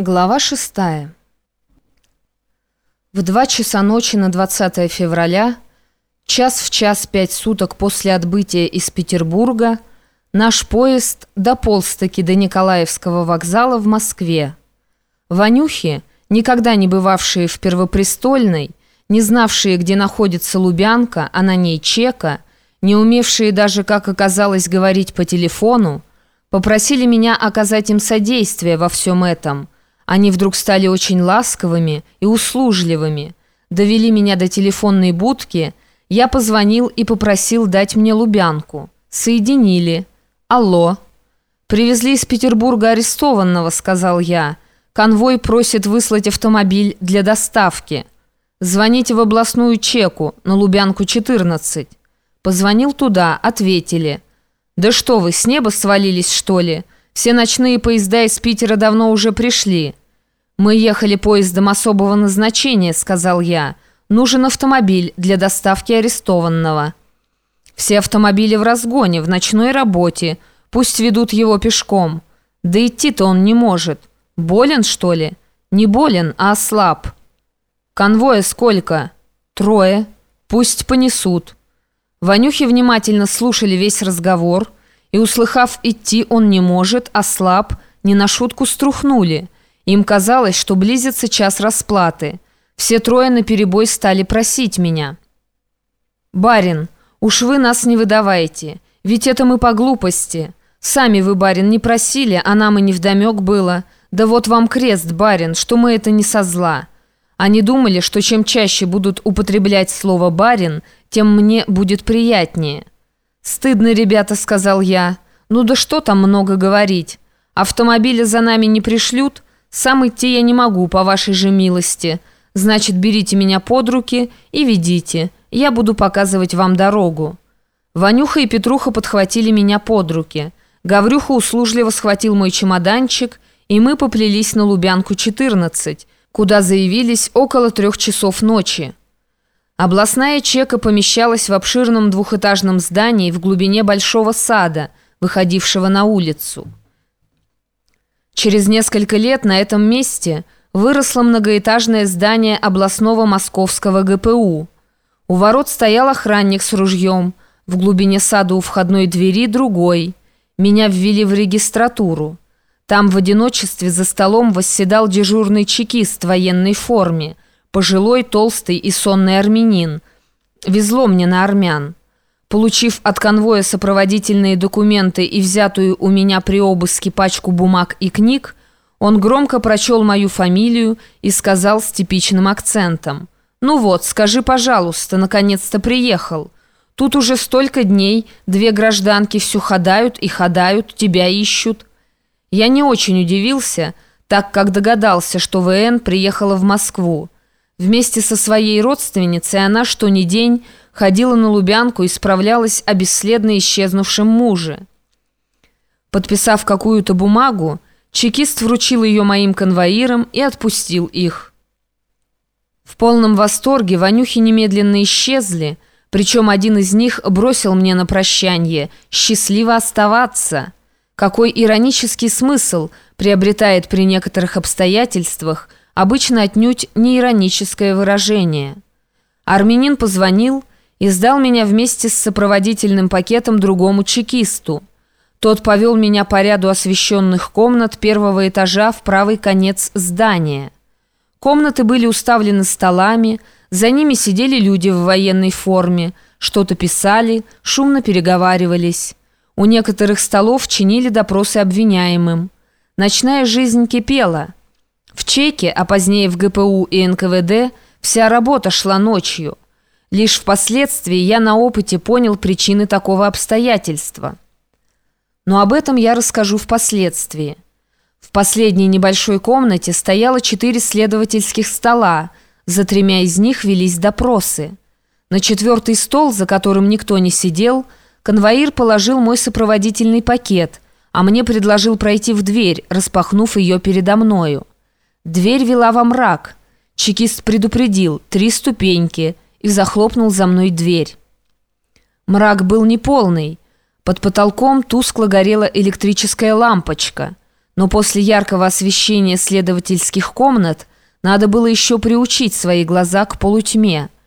Глава шестая. В два часа ночи на 20 февраля, час в час пять суток после отбытия из Петербурга, наш поезд дополз-таки до Николаевского вокзала в Москве. Ванюхи, никогда не бывавшие в Первопрестольной, не знавшие, где находится Лубянка, а на ней Чека, не умевшие даже, как оказалось, говорить по телефону, попросили меня оказать им содействие во всем этом – они вдруг стали очень ласковыми и услужливыми, довели меня до телефонной будки, я позвонил и попросил дать мне Лубянку. Соединили. Алло. «Привезли из Петербурга арестованного», — сказал я. «Конвой просит выслать автомобиль для доставки. Звоните в областную чеку на Лубянку, 14». Позвонил туда, ответили. «Да что вы, с неба свалились, что ли? Все ночные поезда из Питера давно уже пришли». «Мы ехали поездом особого назначения», — сказал я. «Нужен автомобиль для доставки арестованного». «Все автомобили в разгоне, в ночной работе. Пусть ведут его пешком. Да идти-то он не может. Болен, что ли?» «Не болен, а ослаб». «Конвоя сколько?» «Трое. Пусть понесут». Ванюхи внимательно слушали весь разговор, и, услыхав «идти он не может, ослаб», не на шутку струхнули — им казалось, что близится час расплаты. Все трое наперебой стали просить меня. «Барин, уж вы нас не выдавайте, ведь это мы по глупости. Сами вы, барин, не просили, а нам и невдомек было. Да вот вам крест, барин, что мы это не со зла». Они думали, что чем чаще будут употреблять слово «барин», тем мне будет приятнее. «Стыдно, ребята», — сказал я. «Ну да что там много говорить? Автомобили за нами не пришлют?» Сам идти я не могу, по вашей же милости. Значит, берите меня под руки и ведите. Я буду показывать вам дорогу». Ванюха и Петруха подхватили меня под руки. Гаврюха услужливо схватил мой чемоданчик, и мы поплелись на Лубянку 14, куда заявились около трех часов ночи. Областная чека помещалась в обширном двухэтажном здании в глубине большого сада, выходившего на улицу. Через несколько лет на этом месте выросло многоэтажное здание областного московского ГПУ. У ворот стоял охранник с ружьем, в глубине сада у входной двери другой. Меня ввели в регистратуру. Там в одиночестве за столом восседал дежурный чекист в военной форме, пожилой, толстый и сонный армянин. Везло мне на армян. Получив от конвоя сопроводительные документы и взятую у меня при обыске пачку бумаг и книг, он громко прочел мою фамилию и сказал с типичным акцентом. «Ну вот, скажи, пожалуйста, наконец-то приехал. Тут уже столько дней, две гражданки все ходают и ходают, тебя ищут». Я не очень удивился, так как догадался, что ВН приехала в Москву. Вместе со своей родственницей она что ни день ходила на Лубянку и справлялась о бесследно исчезнувшем муже. Подписав какую-то бумагу, чекист вручил ее моим конвоирам и отпустил их. В полном восторге Ванюхи немедленно исчезли, причем один из них бросил мне на прощание «счастливо оставаться». Какой иронический смысл приобретает при некоторых обстоятельствах обычно отнюдь не ироническое выражение. Армянин позвонил и сдал меня вместе с сопроводительным пакетом другому чекисту. Тот повел меня по ряду освещенных комнат первого этажа в правый конец здания. Комнаты были уставлены столами, за ними сидели люди в военной форме, что-то писали, шумно переговаривались. У некоторых столов чинили допросы обвиняемым. Ночная жизнь кипела. В ЧЕКе, а позднее в ГПУ и НКВД, вся работа шла ночью – Лишь впоследствии я на опыте понял причины такого обстоятельства. Но об этом я расскажу впоследствии. В последней небольшой комнате стояло четыре следовательских стола, за тремя из них велись допросы. На четвертый стол, за которым никто не сидел, конвоир положил мой сопроводительный пакет, а мне предложил пройти в дверь, распахнув ее передо мною. Дверь вела во мрак. Чекист предупредил «три ступеньки», и захлопнул за мной дверь. Мрак был неполный. Под потолком тускло горела электрическая лампочка. Но после яркого освещения следовательских комнат надо было еще приучить свои глаза к полутьме –